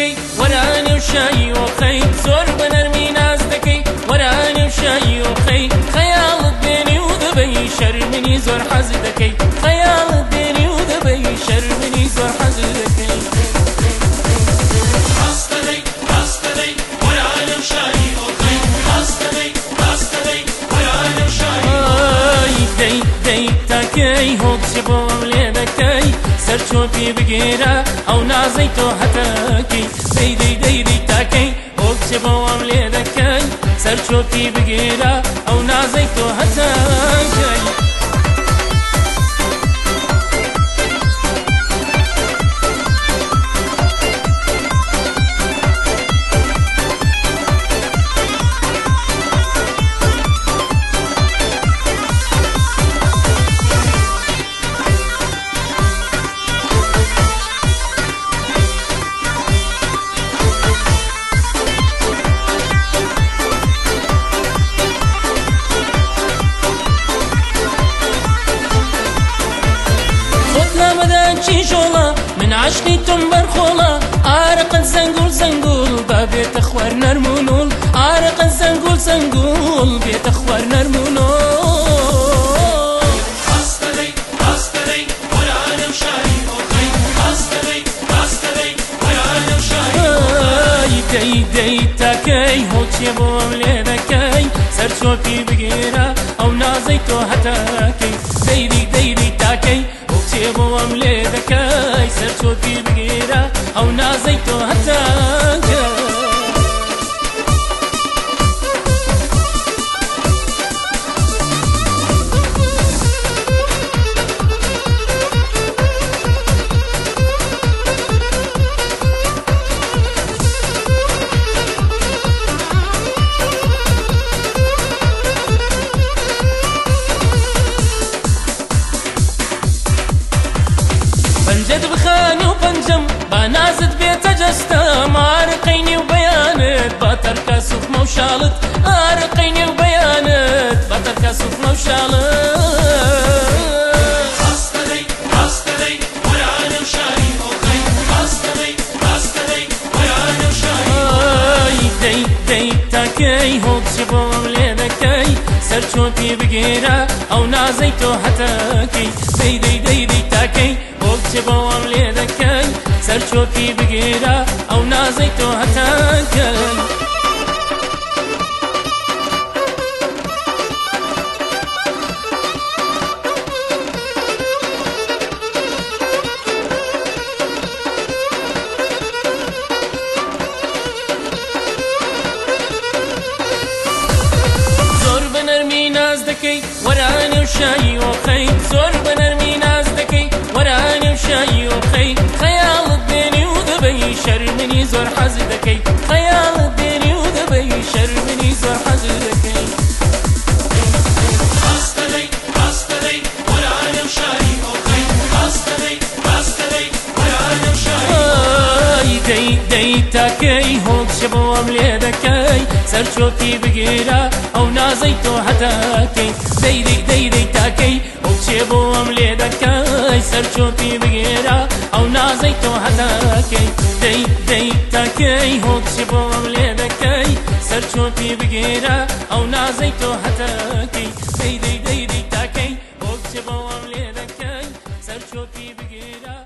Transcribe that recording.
دەکەی وەرانی و شایی وەخەی زۆر بەنەرمی ناز دەکەی وەرانی و شایی وەخەی خەیاڵت بێنی و دەبەی شەرمنی زۆر حەز دەکەی خەیاڵت بێنی و دەبەی شەرمنی زۆر حەز دەکەی چۆپی بگێرە ئەو نازەی تۆ هەتەکەی دەی دەی دەی دەی تاکەی هۆکشی بۆم لێ دەکەی سەر چۆپی نازەی تۆ هەتەکەی چی ژۆڵە من عشقی تۆم بەرخۆڵە. ئارەقەت زەنگول زەنگول با بێتە خوار نەرمونول ئارەقەت زەنگول زەنگول بێتە خوار نەرمونۆ دەی دەی تاکەی هۆچیە بۆم لێ دەکەی. سەر چۆپی بگێرە ئەو نازەی تۆ هەتاکەی. نازت بێتە جەستە مارقینی و بەیانت با تەرکە سوفمە و شاڵت ئارقینی و بەیانت با تەرکە سوفمە و شاڵت تاکەی هۆکشی بۆم لێ دەکەی سەر چۆپی بگێرە ئەو نازەی تۆ هەتەکەی دەی دەی دەی دەی تاکەی هۆکشی بۆم لێ دەکەی سەر چۆپی بگێرە ئەو نازەی تۆ هەتەکەی زۆر بەنەرمی ناز دەکەی وەرانێ و شایی ئۆخەی زۆر شەرمنی زۆر حەز دەکەی خەیاڵت دەی دەیتەکەی هۆکشە بۆم لێ دەکەی. أو نازی تو نازەی تۆ هەتاکەی. دەیری دەیری تاکەی هۆکشێ بۆم لێ دەکەی. سەرچۆکی بگێرە ئەو نازەی تۆ هەتاکەی. دەی دەیتەکەی هۆکشە بۆم لێ دەکەی. سەرچۆکی بگێرە ئەو نازەی تۆ هەتاکەی. دەیری دەیری تاکەی هۆکشە بۆم لێ دەکەی. سەرچۆکی بگێرە